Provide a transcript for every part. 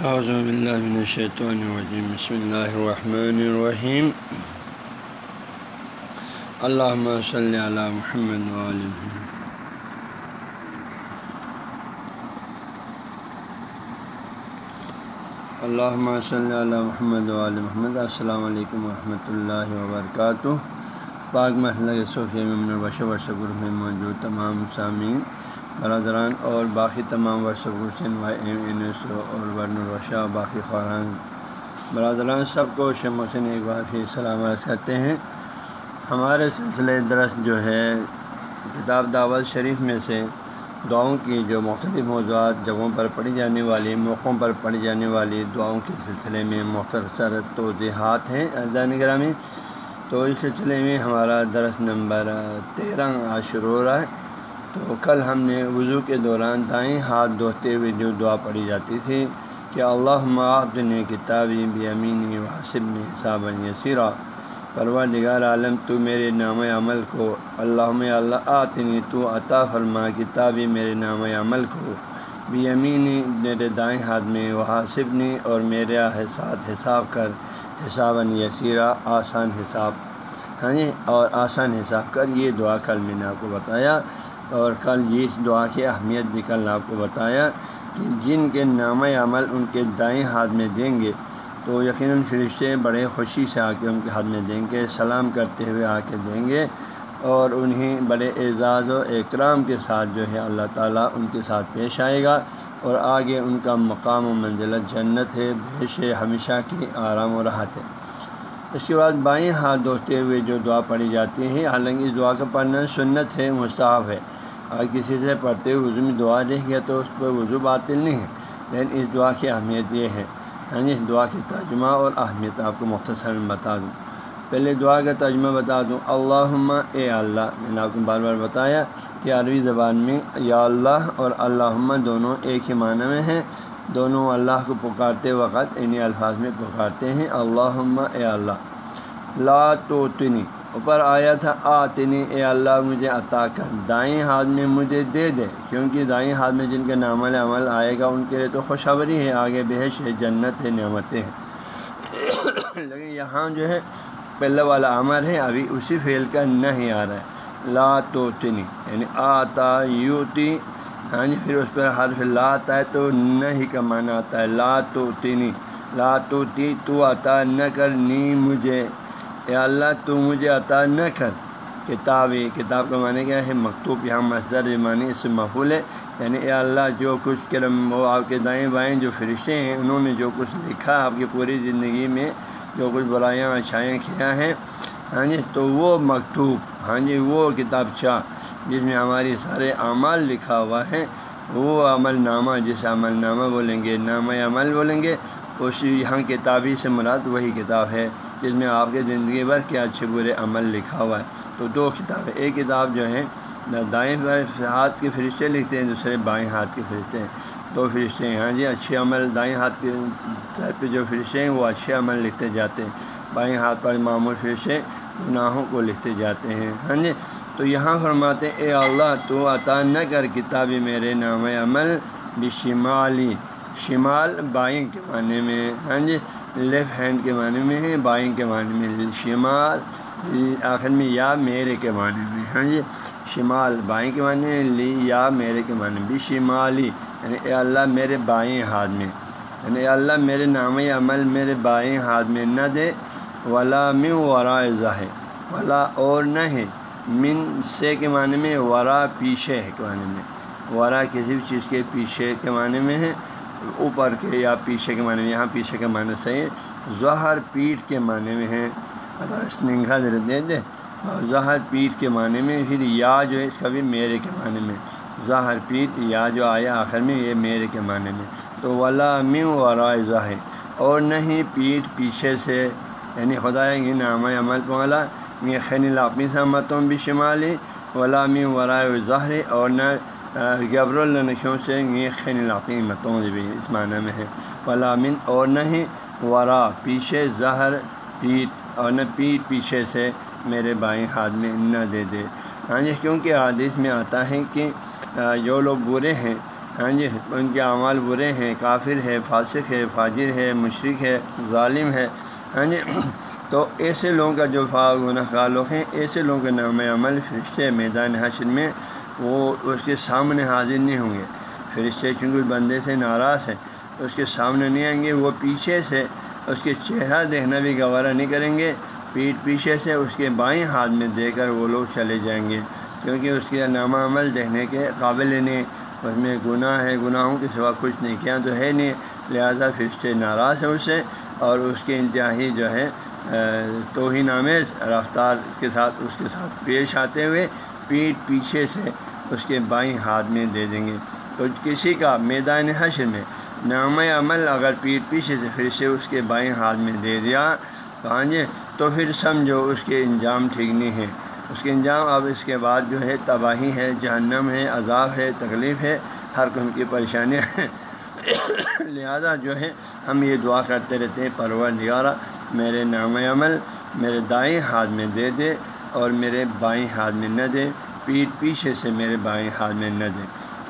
باللہ من الشیطان الرجیم بسم اللہ الرحمن الرحیم اللہم صلی علی محمد وآل محمد. اللہم صلی علی محمد وآل محمد. السلام علیکم ورحمۃ اللہ وبرکاتہ. پاک مسئلہ صوفیہ ممن البش ورثہ میں موجود تمام سامعین. برادران اور باقی تمام ورثہ Hussain Y M N S اور ورن الوشا باقی خوران برادران، سب کو شم حسین ایک بار پھر سلامت کرتے ہیں۔ ہمارے سلسلے درس جو ہے، کتاب دعوت شریف میں سے دعاؤں کی جو مختلف موضوعات جگہوں پر پڑھی جانے والی، موقعوں پر پڑھی جانے والی دعاؤں کے سلسلے میں مختصر توضیحات ہیں۔ ازان گرامی تو اس سلسلے میں ہمارا درس نمبر تیرہ آج شروع ہو رہا ہے۔ تو کل ہم نے وضو کے دوران دائیں ہاتھ دھوتے ہوئے جو دعا پڑھی جاتی تھی کہ اللہ معاف نے کتابی بھی امینی واسب نے حساب یسیرا پرور نگار عالم، تو میرے نام عمل کو اللہ اللہ آتنی، تو عطا فرما، کتابی میرے نام عمل کو بھی امینی میرے دائیں ہاتھ میں وہ نے اور میرے ساتھ حساب کر حساب یسیرا، آسان حساب ہاں جی، اور آسان حساب کر، یہ دعا کل میں نے آپ کو بتایا۔ اور کل اس دعا کی اہمیت بھی کل آپ کو بتایا کہ جن کے نام عمل ان کے دائیں ہاتھ میں دیں گے، تو یقیناً فرشتے بڑے خوشی سے آ کے ان کے ہاتھ میں دیں گے، سلام کرتے ہوئے آ کے دیں گے اور انہیں بڑے اعزاز و اکرام کے ساتھ جو ہے اللہ تعالیٰ ان کے ساتھ پیش آئے گا اور آگے ان کا مقام و منزلت جنت ہے بیش ہمیشہ کی آرام و راحت ہے۔ اس کے بعد بائیں ہاتھ دھوتے ہوئے جو دعا پڑھی جاتی ہے حالانکہ اس دعا کا پڑھنا سنت ہے، مستحب ہے۔ اگر کسی سے پڑھتے ہوئے وضو میں دعا رہ گیا تو اس پر وضو باطل نہیں ہے۔ لیکن اس دعا کی اہمیت یہ ہے۔ یعنی اس دعا کی ترجمہ اور اہمیت آپ کو مختصر میں بتا دوں۔ پہلے دعا کا ترجمہ بتا دوں۔ اللہ اے اللہ، میں نے آپ کو بار بار بتایا کہ عربی زبان میں یا اللہ اور اللہ دونوں ایک ہی معنی میں ہیں۔ دونوں اللہ کو پکارتے وقت انہیں الفاظ میں پکارتے ہیں۔ اللہ اے اللہ۔ لا تو تنی اوپر آیا تھا آتنی اے اللہ، مجھے عطا کر۔ دائیں ہاتھ میں مجھے دے دے، کیونکہ دائیں ہاتھ میں جن کا نام عمل آئے گا، ان کے لیے تو خوشخبری ہے۔ آگے بحش ہے، جنت ہے، نعمتیں ہیں۔ لیکن یہاں جو ہے پہلے والا عمر ہے، ابھی اسی فعل کا نہیں آ رہا ہے۔ لا تو تنی یعنی آتا یوتی ہاں جی پھر اس پر حرف لا آتا ہے تو نہیں کا معنی آتا ہے۔ لا تو تنی، لا تو تی، تو عطا نہ کر نی مجھے۔ اے اللہ، تو مجھے عطا نہ کر۔ کتاب کتاب کا معنی کیا ہے؟ مکتوب، یہاں مصدر معنی اس سے محفول ہے۔ یعنی اے اللہ، جو کچھ کرم، وہ آپ کے دائیں بائیں جو فرشتے ہیں، انہوں نے جو کچھ لکھا آپ کی پوری زندگی میں، جو کچھ برائیاں اچھائیاں کیا ہیں۔ ہاں جی تو وہ مکتوب ہاں جی وہ کتاب چاہ، جس میں ہماری سارے اعمال لکھا ہوا ہے۔ وہ عمل نامہ، جسے عمل نامہ بولیں گے، نامہ عمل بولیں گے اس یہاں کتابی سے مراد وہی کتاب ہے۔ جس میں آپ کے زندگی بھر کے اچھے برے عمل لکھا ہوا ہے۔ تو دو کتابیں، ایک کتاب جو ہے، دائیں ہاتھ کے فرشتے لکھتے ہیں، دوسرے بائیں ہاتھ کے فرشتے ہیں۔ دو فرشتے ہیں ہاں جی اچھے عمل، دائیں ہاتھ کے سر پہ جو فرشتے ہیں، وہ اچھے عمل لکھتے جاتے ہیں۔ بائیں ہاتھ پر معمول فرشتے گناہوں کو لکھتے جاتے ہیں ہاں جی۔ تو یہاں فرماتے اے اللہ، تو عطا نہ کر کتابی میرے نام عمل بشمالی، شمال بائیں کے معنی میں ہاں جی۔ لیفٹ ہینڈ کے معنی میں ہے، بائیں کے معنی میں شمال، آخر میں یا میرے کے معنی میں ہاں جی؟ شمال بائیں کے معنی لی یا میرے کے معنی بھی شمالی یعنی اے اللہ میرے بائیں ہاتھ میں یعنی اے اللہ میرے نام عمل میرے بائیں ہاتھ میں نہ دے، ولا من ورا ظاہر، ولا اور نہ ہے، من سے کے معنی میں، ورا پیچھے ہے کے معنی میں، ورا کسی بھی چیز کے پیچھے کے معنی میں ہے اوپر کے یا پیچھے کے معنی میں، یہاں پیچھے کے معنی صحیح ہے ظہر پیٹھ کے معنی میں ہے۔ ننگا ذرا دے دے اور ظہر پیٹھ کے معنی میں، پھر یا جو ہے اس کا بھی میرے کے معنی میں۔ ظاہر پیٹ یا جو آیا آخر میں، یہ میرے کے معنی میں۔ تو ولا میو ورائے ظاہر اور نہیں پیٹھ پیچھے سے یعنی خدا یہ نام عمل پوالا یہ خین لاپی سمتوں بھی شمالی ولا میو ورائے ظاہر اور نہ گبر النشوں سے یہ خین لاپی بھی اس معنی میں ہے ولامن اور نہیں ورا پیچھے زہر پیٹ اور نہ پیٹ پیچھے سے میرے بائیں ہاتھ میں نہ دے دے۔ ہاں جی کیونکہ حادث میں آتا ہے کہ جو لوگ برے ہیں ہاں جی ان کے اعمال برے ہیں، کافر ہے، فاسق ہے، فاجر ہے مشرق ہے، ظالم ہے۔ ہاں جی تو ایسے لوگوں کا جو فا گناہ لوگ ہیں، ایسے لوگوں کے نام عمل فرشتے میدان حشر میں وہ اس کے سامنے حاضر نہیں ہوں گے۔ فرشتے چونکہ بندے سے ناراض ہیں، اس کے سامنے نہیں آئیں گے، وہ پیچھے سے اس کے چہرہ دیکھنا بھی گوارہ نہیں کریں گے۔ پیٹ پیچھے سے اس کے بائیں ہاتھ میں دے کر وہ لوگ چلے جائیں گے۔ کیونکہ اس کے نامہ عمل دیکھنے کے قابل نہیں، اس میں گناہ ہے، گناہوں کے سوا کچھ نہیں، کیا تو ہے نہیں۔ لہٰذا فرشتے ناراض ہیں اس سے اور اس کے انتہائی جو ہے توہین آمیز رفتار کے ساتھ اس کے ساتھ پیش آتے ہوئے پیٹ پیچھے سے اس کے بائیں ہاتھ میں دے دیں گے۔ تو کسی کا میدان حشر میں نام عمل اگر پیٹ پیچھے سے پھر سے اس کے بائیں ہاتھ میں دے دیا ہاں جی؟ تو پھر سمجھو اس کے انجام ٹھیک نہیں ہے۔ اس کے انجام اب اس کے بعد جو ہے تباہی ہے، جہنم ہے، عذاب ہے، تکلیف ہے، ہر قسم کی پریشانیاں ہیں لہذا جو ہے ہم یہ دعا کرتے رہتے ہیں پرور نگارہ میرے نام عمل، میرے دائیں ہاتھ میں دے دے۔ اور میرے بائیں ہاتھ میں نہ دے پیٹ پیچھے سے میرے بائیں ہاتھ میں نہ دے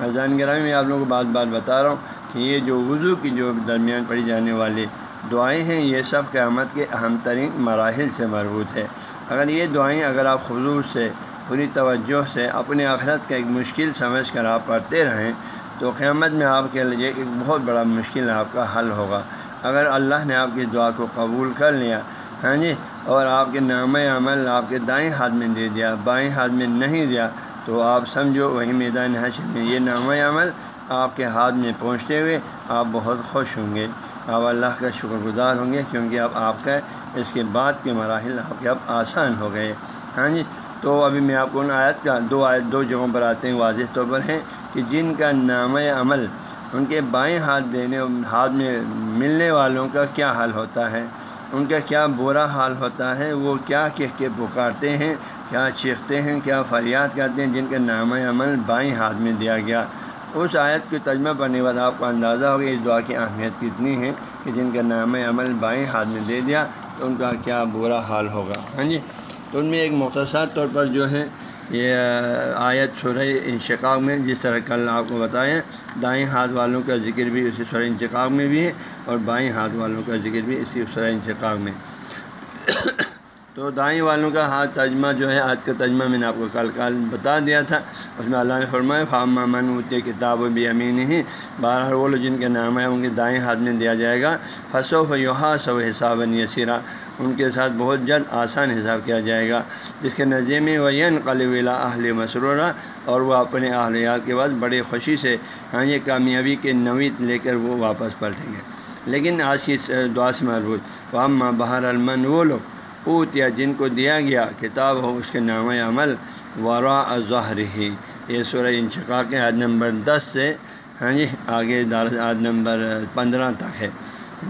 اذان گرامی میں آپ لوگوں کو بات بات بتا رہا ہوں کہ یہ جو وضو کی جو درمیان پڑھی جانے والی دعائیں ہیں، یہ سب قیامت کے اہم ترین مراحل سے مربوط ہے۔ اگر یہ دعائیں اگر آپ خصوص سے، پوری توجہ سے اپنے آخرت کا ایک مشکل سمجھ کر آپ پڑھتے رہیں، تو قیامت میں آپ کے لیے ایک بہت بڑا مشکل آپ کا حل ہوگا۔ اگر اللہ نے آپ کی دعا کو قبول کر لیا ہاں جی؟ اور آپ کے نام عمل آپ کے دائیں ہاتھ میں دے دیا، بائیں ہاتھ میں نہیں دیا، تو آپ سمجھو وہی میدان حشر میں۔ یہ نام عمل آپ کے ہاتھ میں پہنچتے ہوئے آپ بہت خوش ہوں گے۔ آپ اللہ کا شکر گزار ہوں گے، کیونکہ اب آپ کا اس کے بعد کے مراحل آپ کے اب آسان ہو گئے۔ ہاں جی؟ تو ابھی میں آپ کو ان آیت کا، دو آیت، دو جگہوں پر آتے ہیں، واضح طور پر ہیں کہ جن کا نام عمل ان کے بائیں ہاتھ دینے، ہاتھ میں ملنے والوں کا کیا حال ہوتا ہے۔ ان کا کیا برا حال ہوتا ہے، وہ کیا کہہ کے پکارتے ہیں، کیا چیختے ہیں، کیا فریاد کرتے ہیں، جن کا نام عمل بائیں ہاتھ میں دیا گیا۔ اس آیت کو ترجمہ پڑھنے کے بعد آپ کو اندازہ ہوگا اس دعا کی اہمیت کتنی ہے کہ جن کا نام عمل بائیں ہاتھ میں دے دیا تو ان کا کیا برا حال ہوگا۔ ہاں جی؟ تو ان میں ایک مختصر طور پر جو ہے یہ آیت سورہ انشقاق میں جس طرح کل آپ کو بتائیں، دائیں ہاتھ والوں کا ذکر بھی اسی سورہ انشقاق میں بھی ہے اور بائیں ہاتھ والوں کا ذکر بھی اسی سورہ انشقاق میں۔ تو دائیں والوں کا ہاتھ ترجمہ جو ہے آج کا ترجمہ میں نے آپ کو کل کل بتا دیا تھا۔ اس میں اللہ نے فرمایا فام من ہوتے کتاب و بھی امین ہی بارہ وہ لوگ جن کے نام ہے، ان کے دائیں ہاتھ میں دیا جائے گا۔ فصو فیوحا سو حساب یسیرا ان کے ساتھ بہت جلد آسان حساب کیا جائے گا، جس کے نظر میں وین قلولا اہل مسرورہ اور وہ اپنے اہلیات کے بعد بڑے خوشی سے ہاں یہ کامیابی کے نوید لے کر وہ واپس پلٹیں گے۔ لیکن آج کی دعا سے مربوط وام بہر المن وہ لوگ اوت یا جن کو دیا گیا کتاب ہو، اس کے نام عمل ورا ظہر ہی یہ سورہ انشقاق کے عاد نمبر دس سے ہاں جی آگے دار عاد نمبر پندرہ تک ہے۔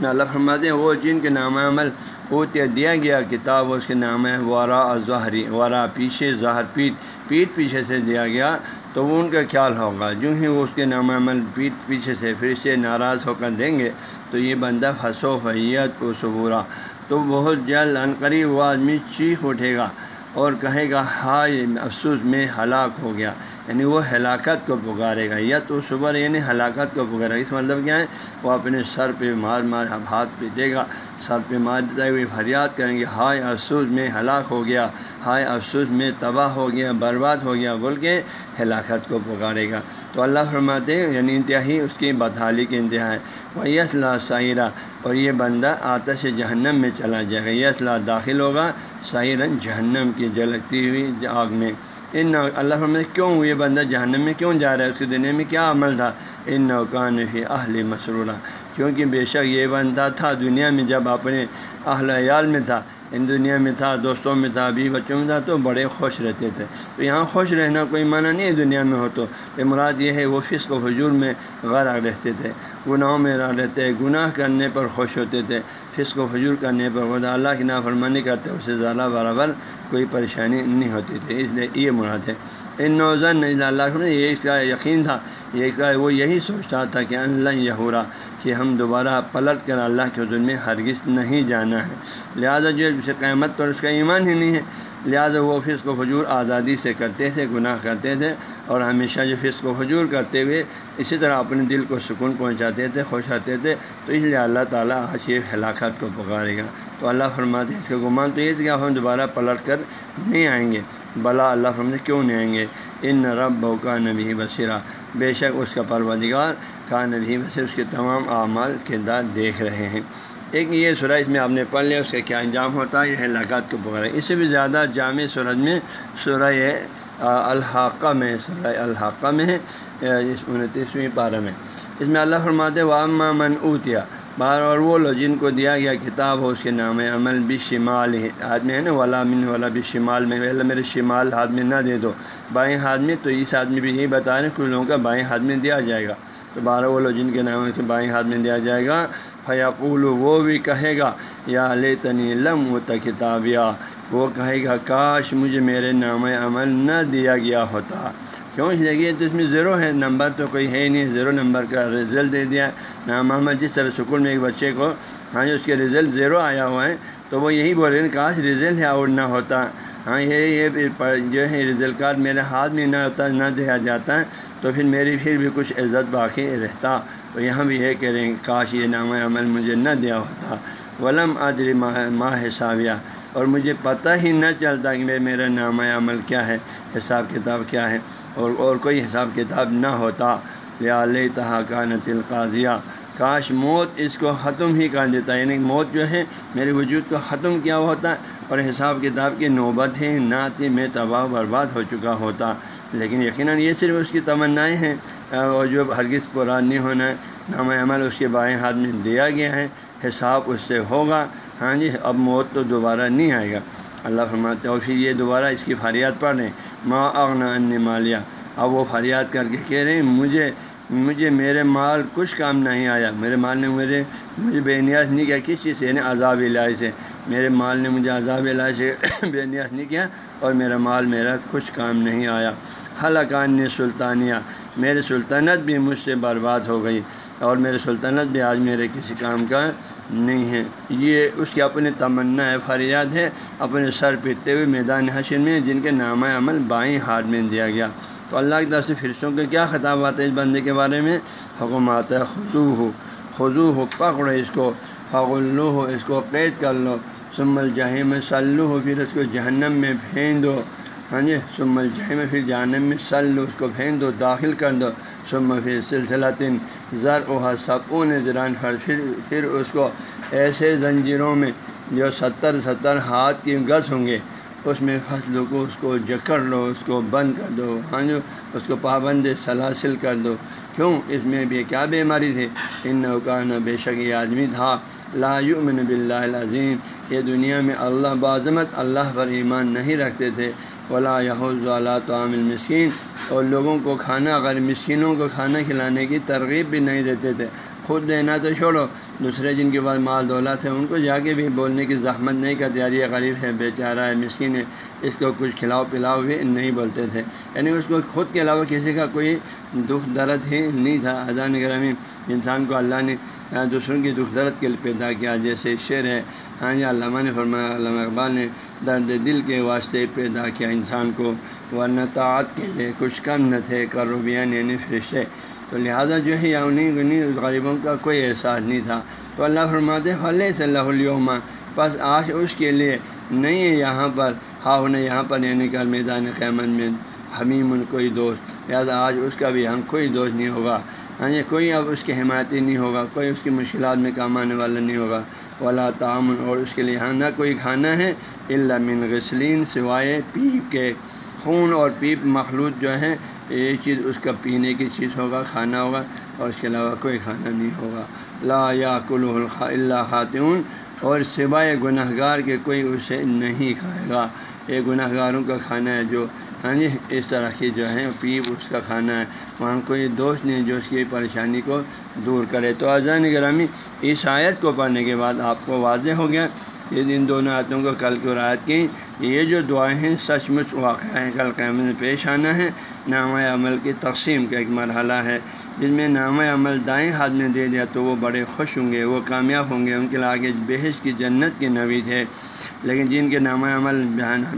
اللہ فرماتے ہیں، وہ جن کے نام عمل اوت یا دیا گیا، کتاب اس کے نام ہے ورا ظہری ورا پیچھے ظہر پیٹ پیٹ پیچھے سے دیا گیا، تو وہ ان کا خیال ہوگا۔ جو ہی وہ اس کے نام عمل پیٹ پیچھے سے پھر سے ناراض ہو کر دیں گے، تو یہ بندہ پھنسو فیت کو صبورہ تو بہت جلد عنقریب وہ آدمی چیخ اٹھے گا۔ اور کہے گا، ہائے، افسوس میں ہلاک ہو گیا۔ یعنی وہ ہلاکت کو پکارے گا، یا تو صبح یعنی ہلاکت کو پکارے گا۔ اس مطلب کیا ہے؟ وہ اپنے سر پہ مار مار ہاتھ پہ دے گا، سر پہ مار دیتے ہوئے فریاد کریں گے، ہائے، افسوس میں ہلاک ہو گیا، ہائے، افسوس میں تباہ ہو گیا، برباد ہو گیا، بول کے ہلاکت کو پکارے گا۔ تو اللہ فرماتے ہیں یعنی انتہائی اس کی بدحالی کے انتہا ہے۔ وہ یسلا سائرہ اور یہ بندہ آتش جہنم میں چلا جائے گا یہ اصلاح داخل ہوگا سائرن جہنم کی جلکتی ہوئی آگ میں۔ ان اللہ فرماتے کیوں یہ بندہ جہنم میں کیوں جا رہا ہے؟ اس کی دنیا میں کیا عمل تھا؟ ان نوکان فی اہل مسرورہ کیونکہ بے شک یہ بندہ تھا دنیا میں جب اپنے اہل عیال میں تھا ان دنیا میں تھا، دوستوں میں تھا بھی بچوں میں تھا، تو بڑے خوش رہتے تھے۔ تو یہاں خوش رہنا کوئی معنی نہیں ہے دنیا میں ہو تو۔ یہ مراد یہ ہے، وہ فسق و حجور میں غرق رہتے تھے۔ گناہوں میں رہتے گناہ کرنے پر خوش ہوتے تھے۔ فسق و حجور کرنے پر خدا اللہ کی نافرمانی کرتے، اس سے زیادہ برابر کوئی پریشانی نہیں ہوتی تھی۔ اس لیے یہ مراد ہے۔ ان نوزن اللہ، یہ اس کا یقین تھا، یہ کا وہ یہی سوچتا تھا کہ اللہ یہورا۔ کہ ہم دوبارہ پلٹ کر اللہ کے حضور میں ہرگز نہیں جانا ہے۔ لہٰذا جو اسے قیامت پر اس کا ایمان ہی نہیں ہے۔ لہٰذا وہ فسق و فجور آزادی سے کرتے تھے، گناہ کرتے تھے اور ہمیشہ جو فسق و فجور کرتے ہوئے اسی طرح اپنے دل کو سکون پہنچاتے تھے، خوش آتے تھے۔ تو اس لیے اللہ تعالیٰ حشیف ہلاکت کو پکارے گا۔ تو اللہ فرماتے اس کا گمان تو یہ کہ ہم دوبارہ پلٹ کر نہیں آئیں گے۔ بلا اللہ فرماتے کیوں نہیں آئیں گے؟ ان رب کا نبی بصیرہ۔ بے شک اس کا پروردگار کا نبی بصیر، اس کے تمام اعمال کردار دیکھ رہے ہیں۔ ایک یہ سورج اس میں آپ نے پڑھ لیا، اس کا کیا انجام ہوتا ہے؟ یہ ہلاکات کو پکڑا۔ اس سے بھی زیادہ جامع سورج میں سورہ الحاقہ میں سورہ الحاقہ میں ہے، اس انتیسویں پارہ میں۔ اس میں اللہ فرماتے و اما من اوتیا بار اور وہ لوگ جن کو دیا گیا کتاب ہو، اس کے نام عمل بھی شمال ہاتھ میں ہے نا، ولا من والا بھی شمال میں۔ ویلا میرے شمال ہاتھ میں نہ دے دو۔ بائیں ہاتھ میں تو اس آدمی بھی یہی بتا رہے ہیں، کچھ لوگوں کا بائیں ہاتھ میں دیا جائے گا۔ تو بارہ وہ لوگ جن کے نام کے بائیں ہاتھ میں دیا جائے گا۔ فیاقول وہ بھی کہے گا، یا لے تنی لم و کتابیہ وہ کہے گا، کاش مجھے میرے نام عمل نہ دیا گیا ہوتا۔ کیوں؟ اس لیے تو اس میں زیرو ہے، نمبر تو کوئی ہے ہی نہیں۔ زیرو نمبر کا رزلٹ دے دیا۔ نام محمد جس طرح اسکول میں ایک بچے کو ہاں اس کے رزلٹ زیرو آیا ہوا ہے، تو وہ یہی بول رہے ہیں، کاش رزلٹ ہے اور نہ ہوتا۔ ہاں یہ یہ جو ہے رزلٹ کارڈ میرے ہاتھ میں نہ ہوتا، نہ دیا جاتا ہے تو پھر میری پھر بھی کچھ عزت باقی رہتا۔ تو یہاں بھی یہ کہہ رہے ہیں، کاش یہ نام عمل مجھے نہ دیا ہوتا۔ ولم ادری ماہ ماہ حسابیہ۔ اور مجھے پتہ ہی نہ چلتا کہ میرا نام عمل کیا ہے، حساب کتاب کیا ہے۔ اور اور کوئی حساب کتاب نہ ہوتا۔ یا تحقان تلقاضیہ کاش موت اس کو ختم ہی کر دیتا۔ یعنی موت جو ہے، میرے وجود کو ختم کیا ہوتا۔ اور حساب کتاب کی نوبت ہے، نعت میں تباہ برباد ہو چکا ہوتا۔ لیکن یقیناً یہ صرف اس کی تمنائیں ہیں۔ اور جو ہرگز قرآن نہیں ہونا ہے، نام عمل اس کے بائیں ہاتھ میں دیا گیا ہے، حساب اس سے ہوگا۔ ہاں جی اب موت تو دوبارہ نہیں آئے گا۔ اللہ فرماتے اور پھر یہ دوبارہ اس کی فریاد پڑھ رہے ہیں۔ ماں اغنا ان مالیہ اب وہ فریاد کر کے کہہ رہے ہیں، مجھے مجھے میرے مال کچھ کام نہیں آیا۔ میرے مال نے میرے مجھے بے نیاز نہیں کیا۔ کس چیز سے؟ یعنی عذاب علاج سے۔ میرے مال نے مجھے عذاب علاج سے بے نیاز نہیں کیا اور میرا مال، میرا کچھ کام نہیں آیا۔ حلقان سلطانیہ، میرے سلطنت بھی مجھ سے برباد ہو گئی اور میرے سلطنت بھی آج میرے کسی کام کا نہیں ہے۔ یہ اس کی اپنی تمنا ہے، فریاد ہے۔ اپنے سر پیٹتے ہوئے میدان حشر میں، جن کے نامہ عمل بائیں ہاتھ میں دیا گیا۔ تو اللہ کی طرف سے فرشتوں کے کیا خطاب آتا ہے اس بندے کے بارے میں؟ حکم آتا ہے خدو ہو خدو ہو پکڑو اس کو فغلو ہو اس کو، قید کر لو۔ سمل جہی میں سلو ہو پھر اس کو جہنم میں پھینک دو۔ ہاں جی سمل جہی میں پھر جہنم میں سلو اس کو پھینک دو، داخل کر دو۔ سم پھر سلسلہ تین زر و سکون زران پھر پھر اس کو ایسے زنجیروں میں جو ستر ستر ہاتھ کی گز ہوں گے، اس میں فصلوں کو، اس کو جکڑ لو، اس کو بند کر دو۔ ہاں جو اس کو پابند سلاسل کر دو۔ کیوں؟ اس میں بھی کیا بیماری تھی؟ ان نوکان بے شک یہ آدمی تھا۔ لا یؤمن باللہ العظیم۔ یہ دنیا میں اللہ بعظمت اللہ پر ایمان نہیں رکھتے تھے۔ ولا یحوض اللہ تعام المسکین اور لوگوں کو کھانا، اگر مسکینوں کو کھانا کھلانے کی ترغیب بھی نہیں دیتے تھے۔ خود دینا تو چھوڑو، دوسرے جن کے پاس مال دولت ہے، ان کو جا کے بھی بولنے کی زحمت نہیں کرتے یار یہ غریب ہے بے چارہ ہے، مسکین ہے۔ اس کو کچھ کھلاؤ پلاؤ بھی نہیں بولتے تھے۔ یعنی اس کو خود کے علاوہ کسی کا کوئی دکھ درد ہی نہیں تھا۔ اذان گرامی انسان کو اللہ نے دوسروں کی دکھ درد کے لیے پیدا کیا۔ جیسے شعر ہے ہاں جی علامہ نے فرمایا، علامہ اقبال نے، درد دل کے واسطے پیدا کیا انسان کو، ورنہ تعات کے لیے کچھ کم نہ تھے۔ کروبیان یعنی فرشتے۔ تو لہٰذا جو ہے یا انہیں انہیں غریبوں کا کوئی احساس نہیں تھا۔ تو اللہ فرماتے فلِ صلی اللہ علیہ بس آج اس کے لیے نہیں ہے، یہاں پر ہاں انہیں یہاں پر یعنی کہ میدان قیمت میں حمیم ان کوئی دوست، لہٰذا آج اس کا بھی ہم کوئی دوست نہیں ہوگا۔ ہاں یہ کوئی اب اس کی حمایتی نہیں ہوگا، کوئی اس کی مشکلات میں کام آنے والا نہیں ہوگا۔ ولا تعامن اور اس کے لیے ہاں نہ کوئی کھانا ہے اللہ من غسلین سوائے پیپ کے خون اور پیپ مخلوط جو ہیں۔ یہ چیز اس کا پینے کی چیز ہوگا، کھانا ہوگا، اور اس کے علاوہ کوئی کھانا نہیں ہوگا۔ لا یا کل اللہ خاتون اور سوائے گناہ گار کے کوئی اسے نہیں کھائے گا۔ یہ گناہ گاروں کا کھانا ہے جو ہاں جی اس طرح کی جو ہے پیپ اس کا کھانا ہے۔ وہاں کوئی دوست نہیں جو اس کی پریشانی کو دور کرے۔ تو اذان گرامی، اس آیت کو پڑھنے کے بعد آپ کو واضح ہو گیا یہ ان دونوں آیتوں کو کل کی رعایت کی، یہ جو دعائیں ہیں، سچ مچ واقع ہیں، کل قیامت میں پیش آنا ہے۔ نام عمل کی تقسیم کا ایک مرحلہ ہے۔ جن میں نام عمل دائیں ہاتھ میں دے دیا تو وہ بڑے خوش ہوں گے، وہ کامیاب ہوں گے، ان کے لیے آگے بحث کی جنت کی نوید ہے۔ لیکن جن کے نام عمل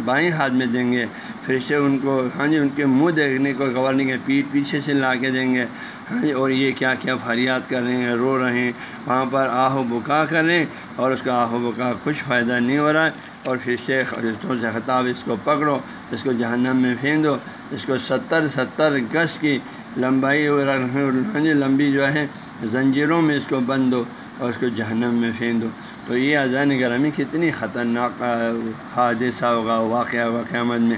بائیں ہاتھ میں دیں گے فرشتے ان کو ہاں جی ان کے منہ دیکھنے کو گور نہیں پیٹ پیچھے سے لا کے دیں گے۔ ہاں جی اور یہ کیا کیا فریاد کر رہے ہیں، رو رہے ہیں۔ وہاں پر آہ و بکا کر رہے ہیں اور اس کا آہ و بکا کچھ فائدہ نہیں ہو رہا۔ ہے اور فرشتے فرشتوں سے خطاب، اس کو پکڑو، اس کو جہنم میں پھینک دو، اس کو ستر ستر گز کی لمبائی اور جی لمبی جو ہے زنجیروں میں اس کو بند دو اور اس کو جہنم میں پھینک دو تو یہ اذان گرامی کتنی خطرناک حادثہ ہوگا، واقعہ ہوگا قیامت میں۔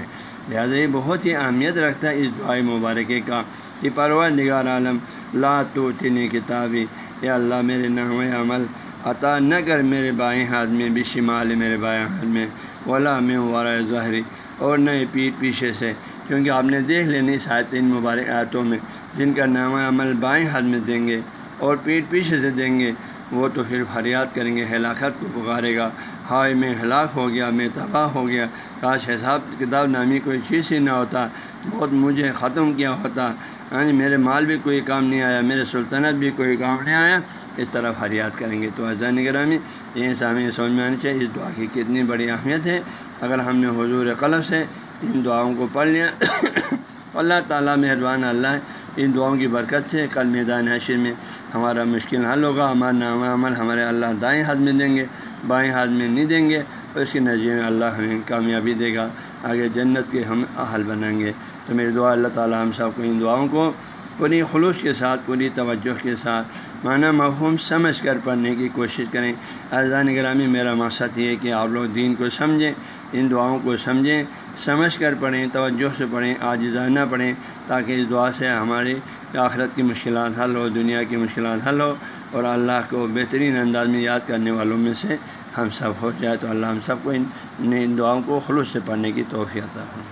لہٰذا یہ بہت ہی اہمیت رکھتا ہے اس دعائیں مبارکے کا۔ کہ پروا نگار عالم، لا تو تین کتابی یا اللہ میرے نام عمل، عطا نہ کر میرے بائیں ہاتھ میں بھی شمال میرے بائیں ہاتھ میں، ولا میں وارا ظاہری اور نئے پیٹ پیچھے سے۔ کیونکہ آپ نے دیکھ لینی شاید ان مبارک آیتوں میں، جن کا نام عمل بائیں ہاتھ میں دیں گے اور پیٹ پیچھے سے دیں گے، وہ تو پھر فریاد کریں گے، ہلاکت کو پکارے گا۔ ہائے، میں ہلاک ہو گیا، میں تباہ ہو گیا۔ کاش حساب کتاب نامی کوئی چیز ہی نہ ہوتا۔ بہت مجھے ختم کیا ہوتا۔ ہاں جی، میرے مال بھی کوئی کام نہیں آیا، میرے سلطنت بھی کوئی کام نہیں آیا۔ اس طرح فریاد کریں گے۔ تو اذان گرامی یہ سامع سمجھ میں آنی چاہیے، اس دعا کی کتنی بڑی اہمیت ہے۔ اگر ہم نے حضور قلب سے ان دعاؤں کو پڑھ لیا اللہ تعالیٰ مہربان اللہ ان دعاؤں کی برکت سے کل میدان حشر میں ہمارا مشکل حل ہوگا ہمارا نام عمل ہمارے اللہ دائیں ہاتھ میں دیں گے بائیں ہاتھ میں نہیں دیں گے اور اس کی نظر میں اللہ ہمیں کامیابی دے گا آگے جنت کے ہم حل بنائیں گے تو میری دعا اللہ تعالیٰ ہم سب کو ان دعاؤں کو پوری خلوص کے ساتھ پوری توجہ کے ساتھ معنی مفہوم سمجھ کر پڑھنے کی کوشش کریں اذان گرامی میرا مقصد یہ ہے کہ آپ لوگ دین کو سمجھیں ان دعاؤں کو سمجھیں، سمجھ کر پڑھیں، توجہ سے پڑھیں آجزانہ پڑھیں تاکہ اس دعا سے ہماری آخرت کی مشکلات حل ہو، دنیا کی مشکلات حل ہو اور اللہ کو بہترین انداز میں یاد کرنے والوں میں سے ہم سب ہو جائے تو اللہ ہم سب کو ان دعاؤں کو خلوص سے پڑھنے کی توفیع عطا ہو